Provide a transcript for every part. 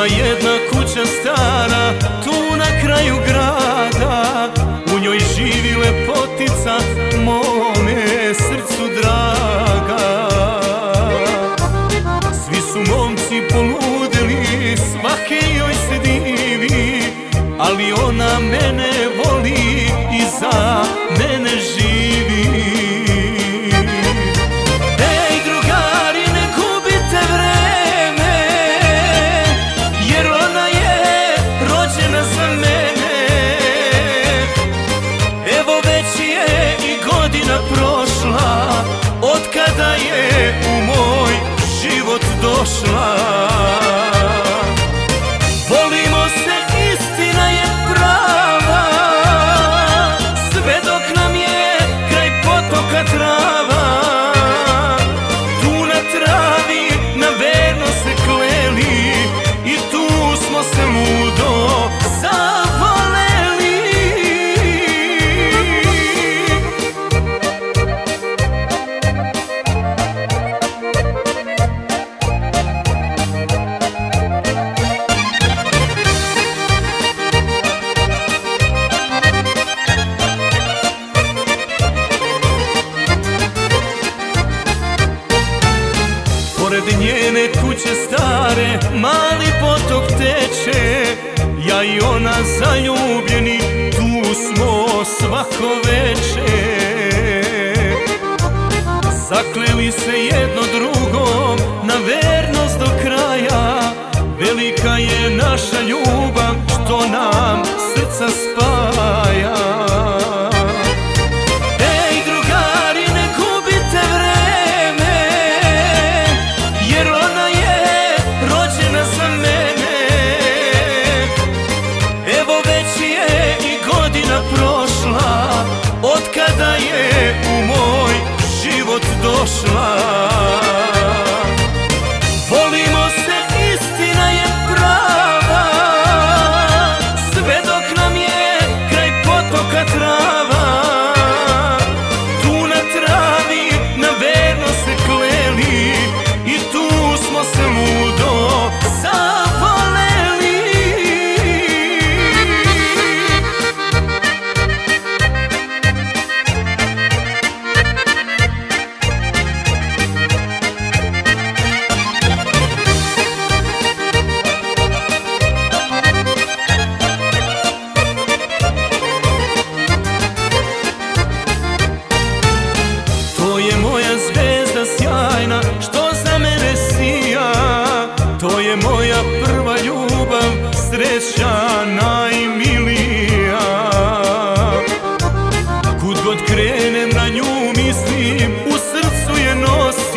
Ima jedna kuća stara tu na kraju grada došla kuće stare mali potok teče Ja i ona zaljubljeni tu smo svako veče. Zakleli se jedno drugom na vernost do kraja Velika je naša ljubav došla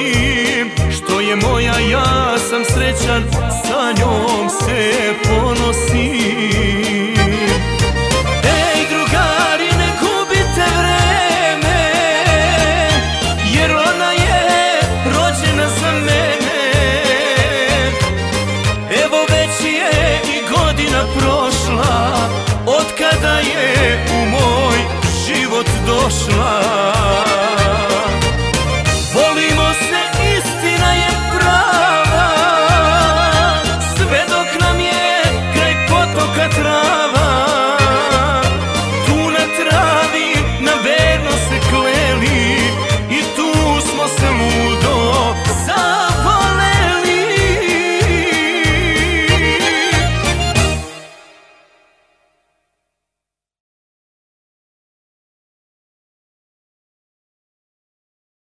nosim Što je moja, ja sam srećan, sa njom se ponosim. Ej drugari, ne gubite vreme Jer ona je rođena za mene. Evo već je i godina prošla Od kada je u moj život došla